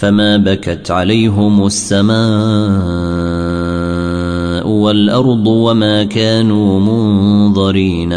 فما بكت عليهم السماء والارض وما كانوا منظرين